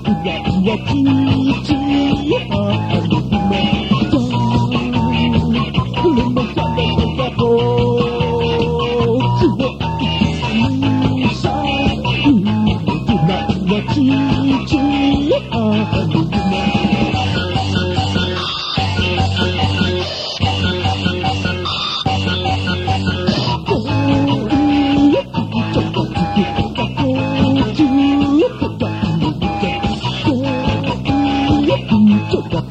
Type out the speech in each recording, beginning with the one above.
tidak ingatku siapa yang dimakan Lemah sampai terkabur Semua aku bisa Tidak ingatku siapa yang 的歌，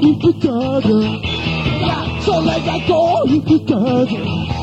一个个的自 Let that go, you can't.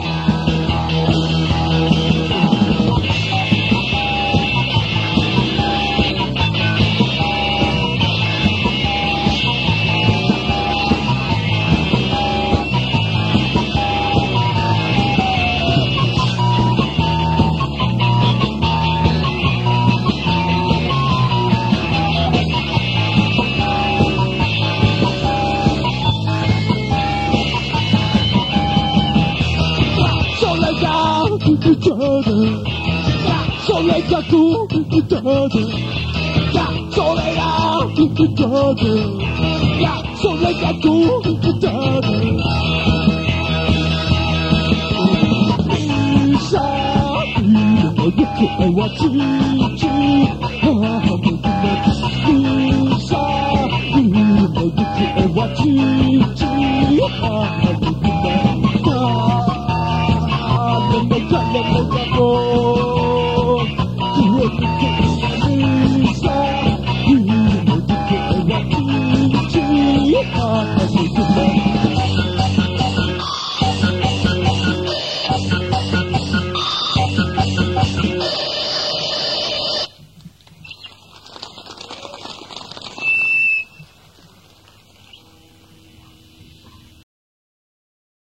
내가 그때는 소리가 그때는 야 소리야 그때는 야 소리가 그때는 이사 이름을 이렇게 해왔지 아무도 내 heart as we